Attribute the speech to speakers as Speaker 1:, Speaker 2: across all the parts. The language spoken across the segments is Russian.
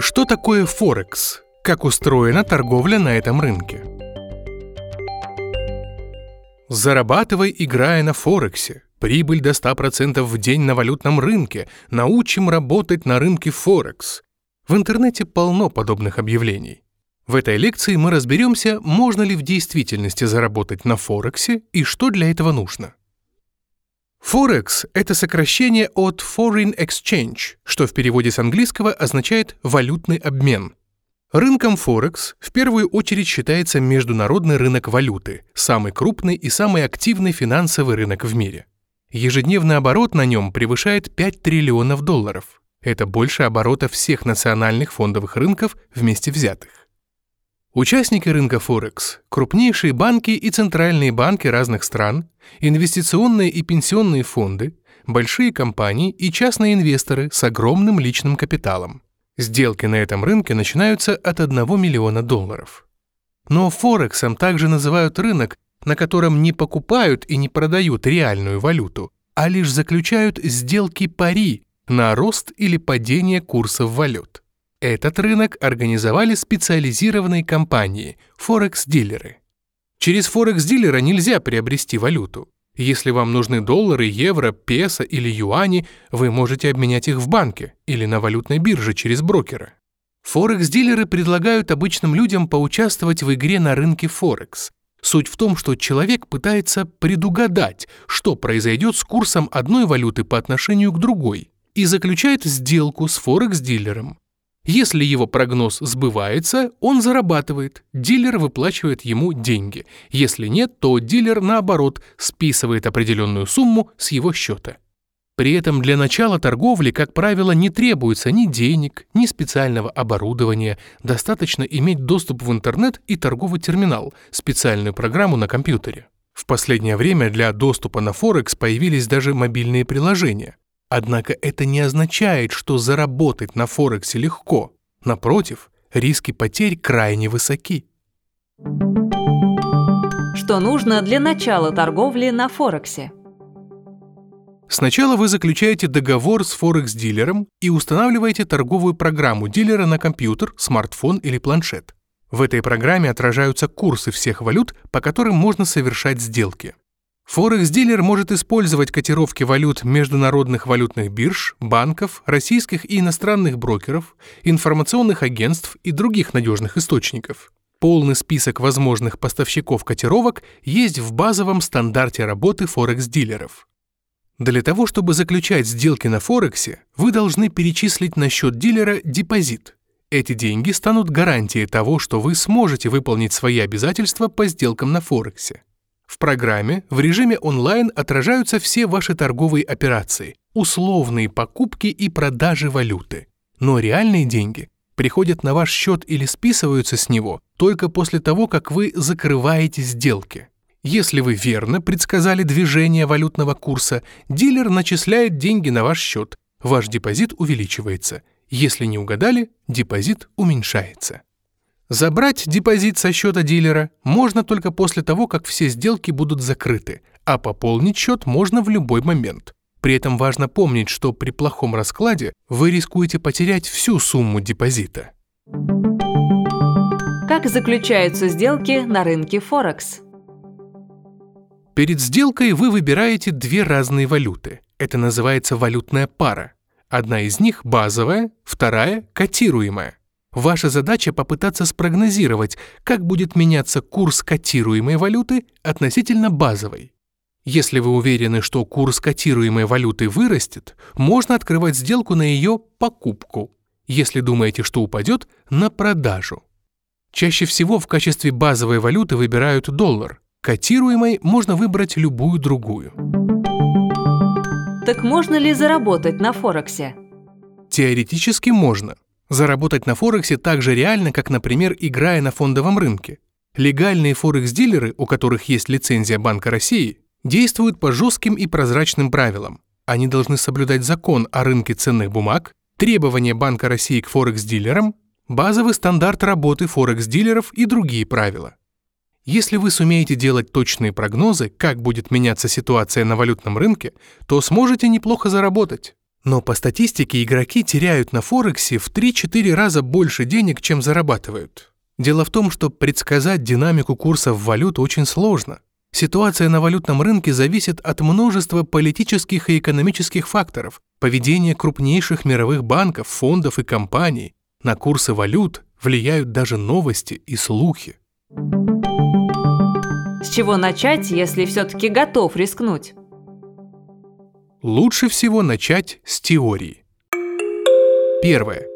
Speaker 1: Что такое Форекс? Как устроена торговля на этом рынке? Зарабатывай, играя на Форексе. Прибыль до 100% в день на валютном рынке. Научим работать на рынке Форекс. В интернете полно подобных объявлений. В этой лекции мы разберемся, можно ли в действительности заработать на Форексе и что для этого нужно. Форекс – это сокращение от Foreign Exchange, что в переводе с английского означает «валютный обмен». Рынком Форекс в первую очередь считается международный рынок валюты, самый крупный и самый активный финансовый рынок в мире. Ежедневный оборот на нем превышает 5 триллионов долларов. Это больше оборота всех национальных фондовых рынков вместе взятых. Участники рынка Форекс, крупнейшие банки и центральные банки разных стран, инвестиционные и пенсионные фонды, большие компании и частные инвесторы с огромным личным капиталом. Сделки на этом рынке начинаются от 1 миллиона долларов. Но Форексом также называют рынок, на котором не покупают и не продают реальную валюту, а лишь заключают сделки пари на рост или падение курсов валют. Этот рынок организовали специализированные компании – форекс-дилеры. Через форекс-дилера нельзя приобрести валюту. Если вам нужны доллары, евро, песо или юани, вы можете обменять их в банке или на валютной бирже через брокера. Форекс-дилеры предлагают обычным людям поучаствовать в игре на рынке Форекс. Суть в том, что человек пытается предугадать, что произойдет с курсом одной валюты по отношению к другой, и заключает сделку с Форекс-дилером. Если его прогноз сбывается, он зарабатывает, дилер выплачивает ему деньги. Если нет, то дилер, наоборот, списывает определенную сумму с его счета. При этом для начала торговли, как правило, не требуется ни денег, ни специального оборудования, достаточно иметь доступ в интернет и торговый терминал, специальную программу на компьютере. В последнее время для доступа на Форекс появились даже мобильные приложения. Однако это не означает, что заработать на Форексе легко. Напротив, риски потерь крайне высоки.
Speaker 2: Что нужно для начала торговли на Форексе?
Speaker 1: Сначала вы заключаете договор с Форекс-дилером и устанавливаете торговую программу дилера на компьютер, смартфон или планшет. В этой программе отражаются курсы всех валют, по которым можно совершать сделки. Форекс-дилер может использовать котировки валют международных валютных бирж, банков, российских и иностранных брокеров, информационных агентств и других надежных источников. Полный список возможных поставщиков котировок есть в базовом стандарте работы Форекс-дилеров. Для того, чтобы заключать сделки на Форексе, вы должны перечислить на счет дилера депозит. Эти деньги станут гарантией того, что вы сможете выполнить свои обязательства по сделкам на Форексе. В программе в режиме онлайн отражаются все ваши торговые операции, условные покупки и продажи валюты. Но реальные деньги приходят на ваш счет или списываются с него только после того, как вы закрываете сделки. Если вы верно предсказали движение валютного курса, дилер начисляет деньги на ваш счет, ваш депозит увеличивается. Если не угадали, депозит уменьшается. Забрать депозит со счета дилера можно только после того, как все сделки будут закрыты, а пополнить счет можно в любой момент. При этом важно помнить, что при плохом раскладе вы рискуете потерять всю сумму депозита.
Speaker 2: Как заключаются сделки на рынке Форекс?
Speaker 1: Перед сделкой вы выбираете две разные валюты. Это называется валютная пара. Одна из них базовая, вторая котируемая. Ваша задача попытаться спрогнозировать, как будет меняться курс котируемой валюты относительно базовой. Если вы уверены, что курс котируемой валюты вырастет, можно открывать сделку на ее покупку. Если думаете, что упадет, на продажу. Чаще всего в качестве базовой валюты выбирают доллар. Котируемой можно выбрать любую другую.
Speaker 2: Так можно ли заработать на Форексе?
Speaker 1: Теоретически можно. Заработать на Форексе так же реально, как, например, играя на фондовом рынке. Легальные Форекс-дилеры, у которых есть лицензия Банка России, действуют по жестким и прозрачным правилам. Они должны соблюдать закон о рынке ценных бумаг, требования Банка России к Форекс-дилерам, базовый стандарт работы Форекс-дилеров и другие правила. Если вы сумеете делать точные прогнозы, как будет меняться ситуация на валютном рынке, то сможете неплохо заработать. Но по статистике игроки теряют на Форексе в 3-4 раза больше денег, чем зарабатывают. Дело в том, что предсказать динамику курсов валют очень сложно. Ситуация на валютном рынке зависит от множества политических и экономических факторов, поведения крупнейших мировых банков, фондов и компаний. На курсы валют влияют даже новости и слухи.
Speaker 2: С чего начать, если все-таки готов рискнуть?
Speaker 1: Лучше всего начать с теории. Первое.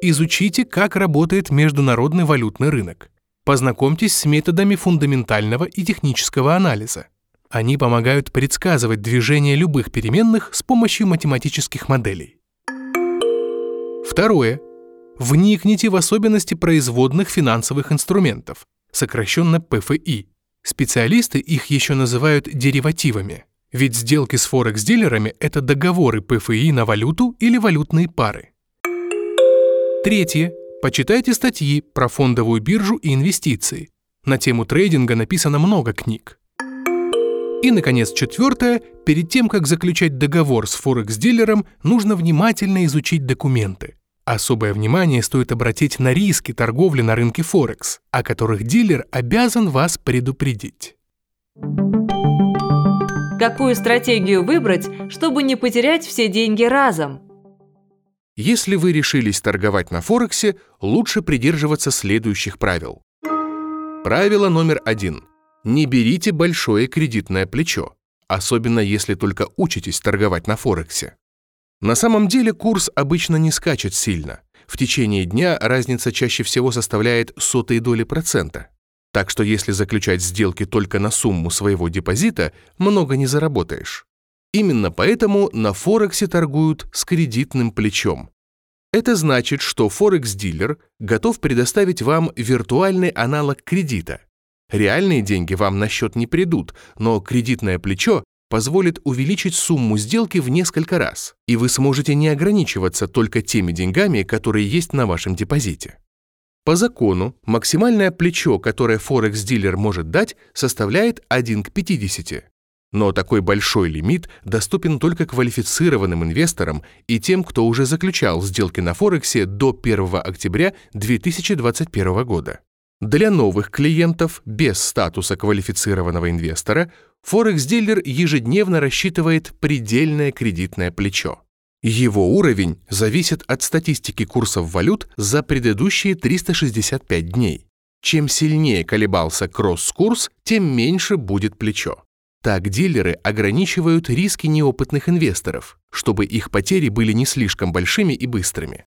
Speaker 1: Изучите, как работает международный валютный рынок. Познакомьтесь с методами фундаментального и технического анализа. Они помогают предсказывать движение любых переменных с помощью математических моделей. Второе. Вникните в особенности производных финансовых инструментов, сокращенно ПФИ. Специалисты их еще называют деривативами, ведь сделки с форекс-дилерами – это договоры ПФИ на валюту или валютные пары. Третье. Почитайте статьи про фондовую биржу и инвестиции. На тему трейдинга написано много книг. И, наконец, четвертое. Перед тем, как заключать договор с форекс-дилером, нужно внимательно изучить документы. Особое внимание стоит обратить на риски торговли на рынке Форекс, о которых дилер обязан вас предупредить.
Speaker 2: Какую стратегию выбрать, чтобы не потерять все деньги разом?
Speaker 1: Если вы решились торговать на Форексе, лучше придерживаться следующих правил. Правило номер один. Не берите большое кредитное плечо, особенно если только учитесь торговать на Форексе. На самом деле курс обычно не скачет сильно. В течение дня разница чаще всего составляет сотые доли процента. Так что если заключать сделки только на сумму своего депозита, много не заработаешь. Именно поэтому на Форексе торгуют с кредитным плечом. Это значит, что Форекс-дилер готов предоставить вам виртуальный аналог кредита. Реальные деньги вам на счет не придут, но кредитное плечо позволит увеличить сумму сделки в несколько раз, и вы сможете не ограничиваться только теми деньгами, которые есть на вашем депозите. По закону, максимальное плечо, которое Форекс-дилер может дать, составляет 1 к 50. Но такой большой лимит доступен только квалифицированным инвесторам и тем, кто уже заключал сделки на Форексе до 1 октября 2021 года. Для новых клиентов без статуса квалифицированного инвестора Форекс-дилер ежедневно рассчитывает предельное кредитное плечо. Его уровень зависит от статистики курсов валют за предыдущие 365 дней. Чем сильнее колебался кросс-курс, тем меньше будет плечо. Так дилеры ограничивают риски неопытных инвесторов, чтобы их потери были не слишком большими и быстрыми.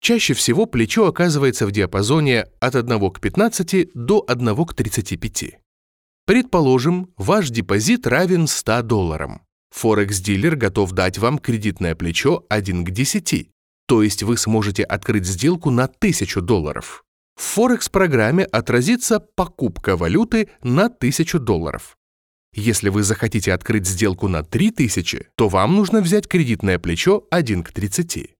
Speaker 1: Чаще всего плечо оказывается в диапазоне от 1 к 15 до 1 к 35. Предположим, ваш депозит равен 100 долларам. Форекс-дилер готов дать вам кредитное плечо 1 к 10, то есть вы сможете открыть сделку на 1000 долларов. В Форекс-программе отразится покупка валюты на 1000 долларов. Если вы захотите открыть сделку на 3000, то вам нужно взять кредитное плечо 1 к 30.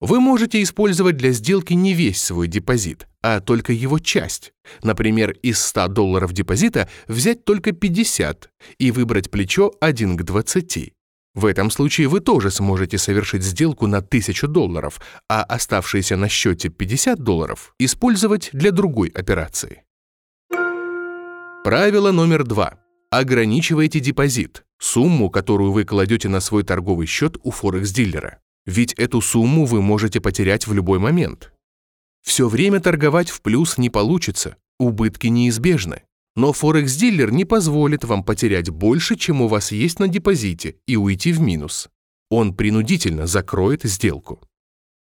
Speaker 1: Вы можете использовать для сделки не весь свой депозит, а только его часть. Например, из 100 долларов депозита взять только 50 и выбрать плечо 1 к 20. В этом случае вы тоже сможете совершить сделку на 1000 долларов, а оставшиеся на счете 50 долларов использовать для другой операции. Правило номер два. Ограничивайте депозит, сумму, которую вы кладете на свой торговый счет у форекс-дилера. Ведь эту сумму вы можете потерять в любой момент. Все время торговать в плюс не получится, убытки неизбежны. Но форекс-дилер не позволит вам потерять больше, чем у вас есть на депозите, и уйти в минус. Он принудительно закроет сделку.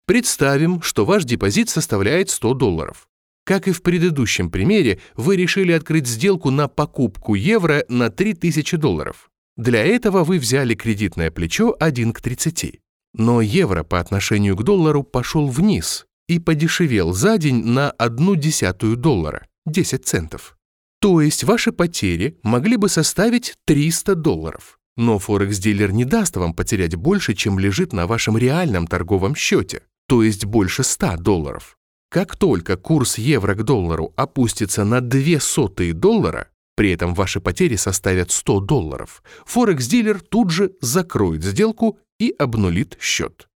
Speaker 1: Представим, что ваш депозит составляет 100 долларов. Как и в предыдущем примере, вы решили открыть сделку на покупку евро на 3000 долларов. Для этого вы взяли кредитное плечо 1 к 30. Но евро по отношению к доллару пошел вниз и подешевел за день на одну десятую доллара, 10 центов. То есть ваши потери могли бы составить 300 долларов. Но Форекс-дилер не даст вам потерять больше, чем лежит на вашем реальном торговом счете, то есть больше 100 долларов. Как только курс евро к доллару опустится на 2 сотые доллара, при этом ваши потери составят 100 долларов, Форекс-дилер тут же закроет сделку и обнулит счет.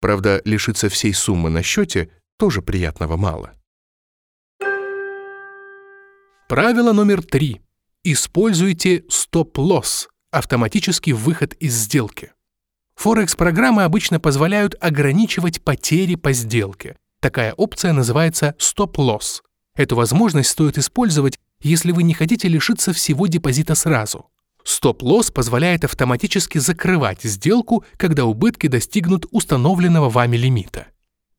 Speaker 1: Правда, лишиться всей суммы на счете тоже приятного мало. Правило номер три. Используйте стоп-лосс, автоматический выход из сделки. Форекс-программы обычно позволяют ограничивать потери по сделке. Такая опция называется стоп-лосс. Эту возможность стоит использовать, если вы не хотите лишиться всего депозита сразу. Стоп-лосс позволяет автоматически закрывать сделку, когда убытки достигнут установленного вами лимита.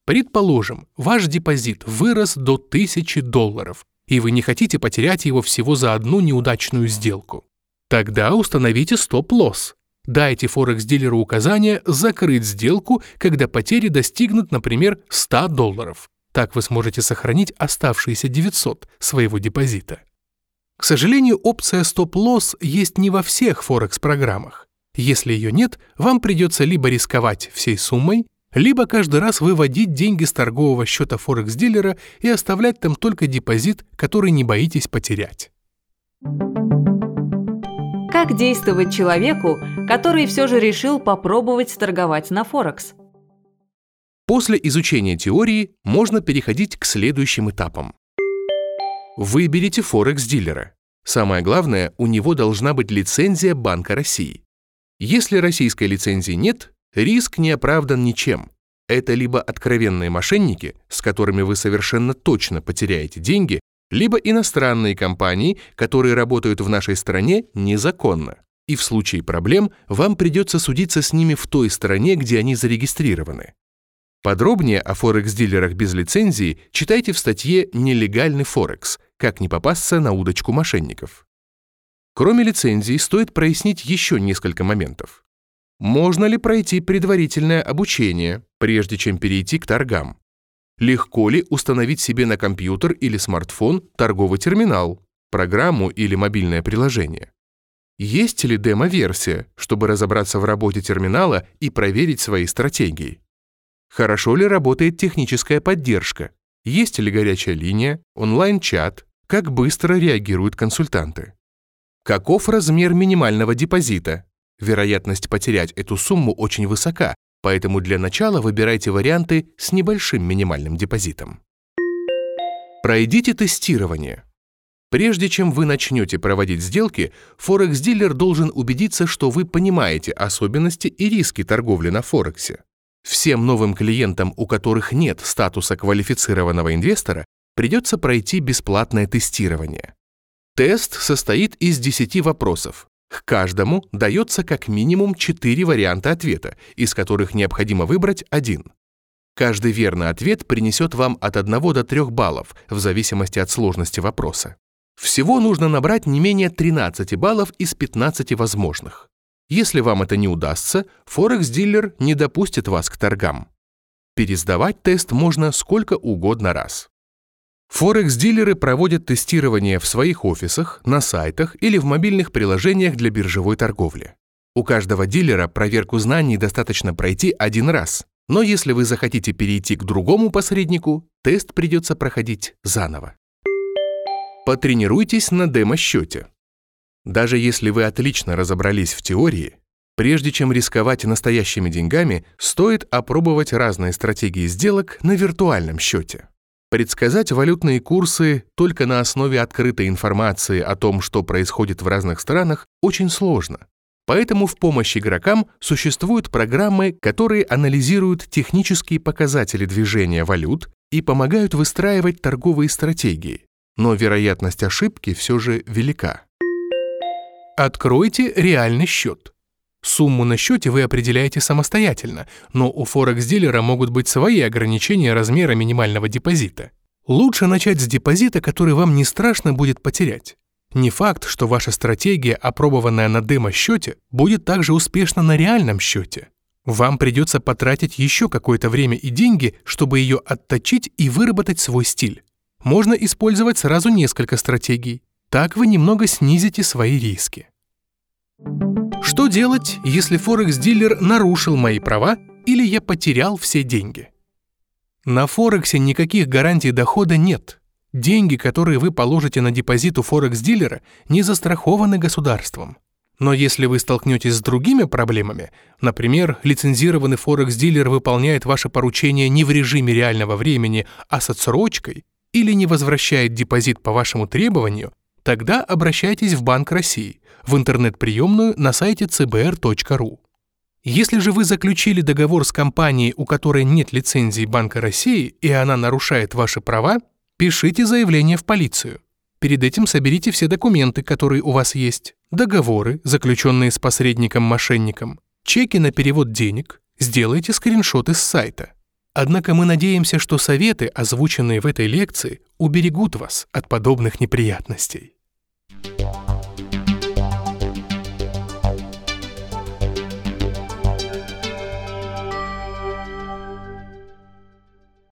Speaker 1: Предположим, ваш депозит вырос до 1000 долларов, и вы не хотите потерять его всего за одну неудачную сделку. Тогда установите стоп-лосс. Дайте форекс-дилеру указание закрыть сделку, когда потери достигнут, например, 100 долларов. Так вы сможете сохранить оставшиеся 900 своего депозита. К сожалению, опция стоп-лосс есть не во всех форекс-программах. Если ее нет, вам придется либо рисковать всей суммой, либо каждый раз выводить деньги с торгового счета форекс-дилера и оставлять там только депозит, который не боитесь потерять.
Speaker 2: Как действовать человеку, который все же решил попробовать торговать на Форекс?
Speaker 1: После изучения теории можно переходить к следующим этапам. Выберите Форекс-дилера. Самое главное, у него должна быть лицензия Банка России. Если российской лицензии нет, Риск не оправдан ничем. Это либо откровенные мошенники, с которыми вы совершенно точно потеряете деньги, либо иностранные компании, которые работают в нашей стране незаконно. И в случае проблем вам придется судиться с ними в той стране, где они зарегистрированы. Подробнее о форекс-дилерах без лицензии читайте в статье «Нелегальный Форекс. Как не попасться на удочку мошенников». Кроме лицензии, стоит прояснить еще несколько моментов. Можно ли пройти предварительное обучение, прежде чем перейти к торгам? Легко ли установить себе на компьютер или смартфон торговый терминал, программу или мобильное приложение? Есть ли демо-версия, чтобы разобраться в работе терминала и проверить свои стратегии? Хорошо ли работает техническая поддержка? Есть ли горячая линия, онлайн-чат? Как быстро реагируют консультанты? Каков размер минимального депозита? Вероятность потерять эту сумму очень высока, поэтому для начала выбирайте варианты с небольшим минимальным депозитом. Пройдите тестирование. Прежде чем вы начнете проводить сделки, Форекс-дилер должен убедиться, что вы понимаете особенности и риски торговли на Форексе. Всем новым клиентам, у которых нет статуса квалифицированного инвестора, придется пройти бесплатное тестирование. Тест состоит из 10 вопросов, к каждому дается как минимум 4 варианта ответа, из которых необходимо выбрать один. Каждый верный ответ принесет вам от 1 до 3 баллов, в зависимости от сложности вопроса. Всего нужно набрать не менее 13 баллов из 15 возможных. Если вам это не удастся, Форекс-дилер не допустит вас к торгам. Пересдавать тест можно сколько угодно раз. Форекс-дилеры проводят тестирование в своих офисах, на сайтах или в мобильных приложениях для биржевой торговли. У каждого дилера проверку знаний достаточно пройти один раз, но если вы захотите перейти к другому посреднику, тест придется проходить заново. Потренируйтесь на демо-счете. Даже если вы отлично разобрались в теории, прежде чем рисковать настоящими деньгами, стоит опробовать разные стратегии сделок на виртуальном счете. Предсказать валютные курсы только на основе открытой информации о том, что происходит в разных странах, очень сложно. Поэтому в помощь игрокам существуют программы, которые анализируют технические показатели движения валют и помогают выстраивать торговые стратегии. Но вероятность ошибки все же велика. Откройте реальный счет. Сумму на счете вы определяете самостоятельно, но у форекс-дилера могут быть свои ограничения размера минимального депозита. Лучше начать с депозита, который вам не страшно будет потерять. Не факт, что ваша стратегия, опробованная на демо-счете, будет также успешна на реальном счете. Вам придется потратить еще какое-то время и деньги, чтобы ее отточить и выработать свой стиль. Можно использовать сразу несколько стратегий. Так вы немного снизите свои риски. Что делать, если Форекс-дилер нарушил мои права или я потерял все деньги? На Форексе никаких гарантий дохода нет. Деньги, которые вы положите на депозит у Форекс-дилера, не застрахованы государством. Но если вы столкнетесь с другими проблемами, например, лицензированный форекс-дилер выполняет ваше поручение не в режиме реального времени, а с отсрочкой, или не возвращает депозит по вашему требованию, тогда обращайтесь в Банк России, в интернет-приемную на сайте cbr.ru. Если же вы заключили договор с компанией, у которой нет лицензии Банка России, и она нарушает ваши права, пишите заявление в полицию. Перед этим соберите все документы, которые у вас есть, договоры, заключенные с посредником-мошенником, чеки на перевод денег, сделайте скриншоты с сайта. Однако мы надеемся, что советы, озвученные в этой лекции, уберегут вас от подобных неприятностей.